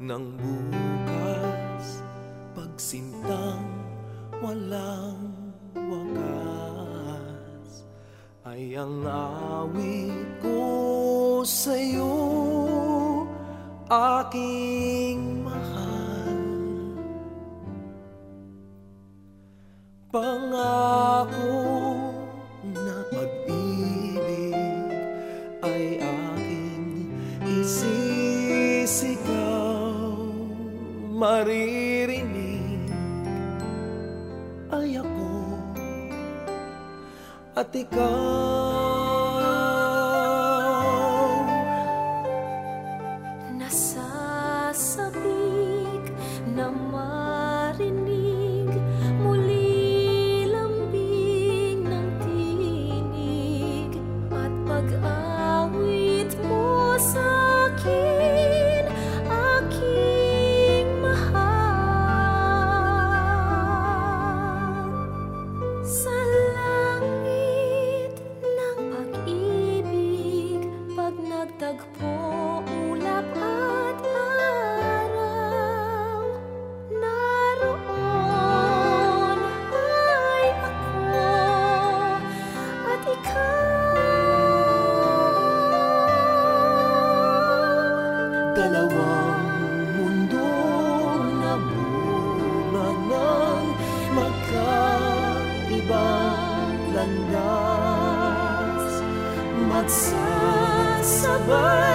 ng bukas Pagsintang walang wakas Ay ang awit ko sa'yo Aking mahal. Pangako maririnig ay ako at ikaw. tagpo ulap at araw Naroon ay mundo na bunga ng magkaibang landas Magsasabing world.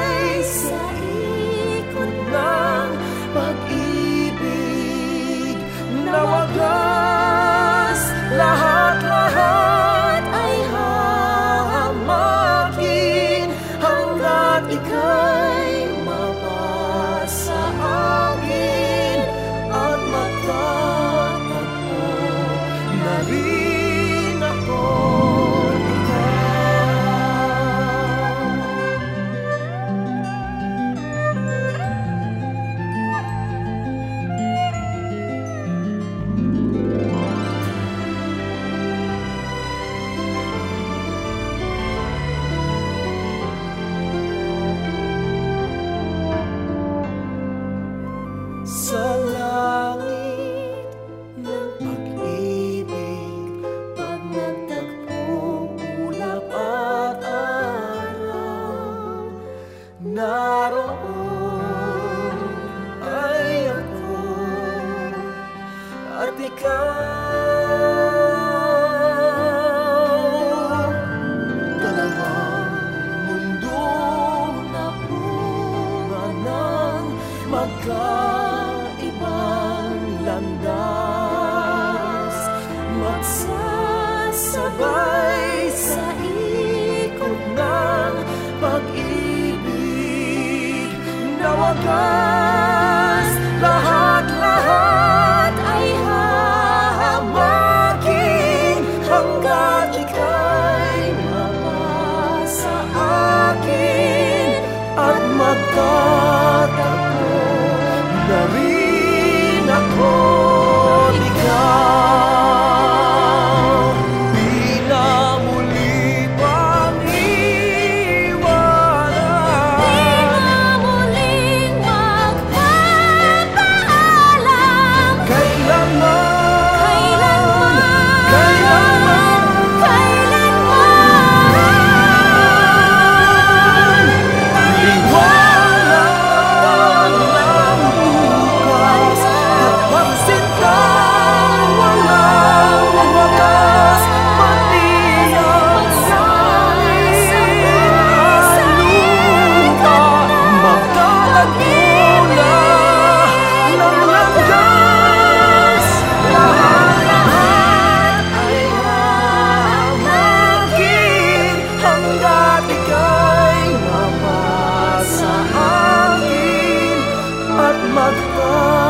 naroon ay ako at Oh God. at my.